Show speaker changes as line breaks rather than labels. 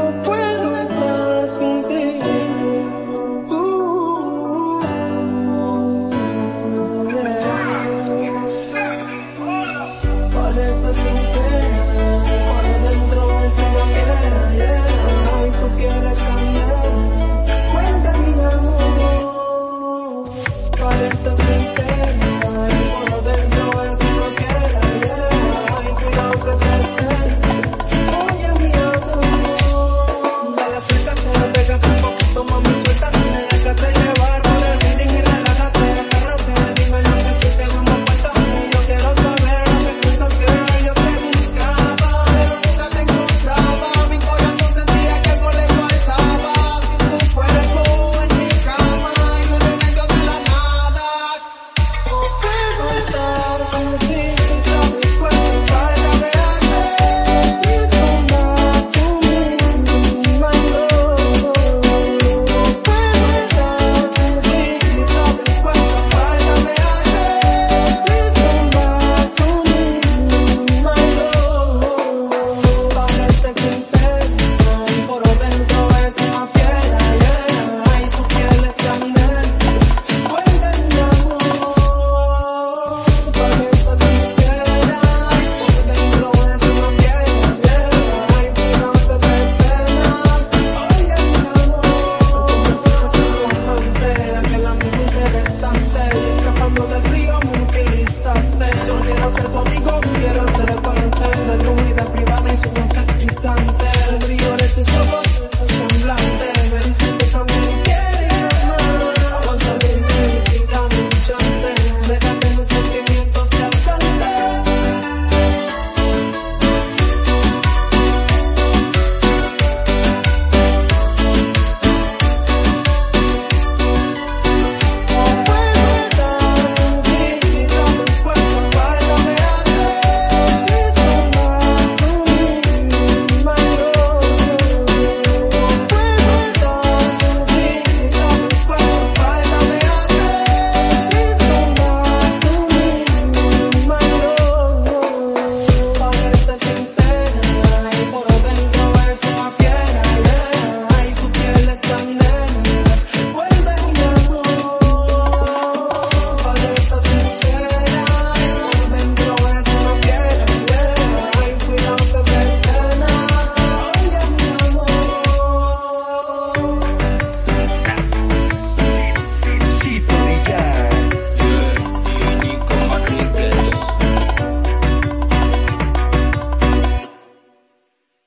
no puedo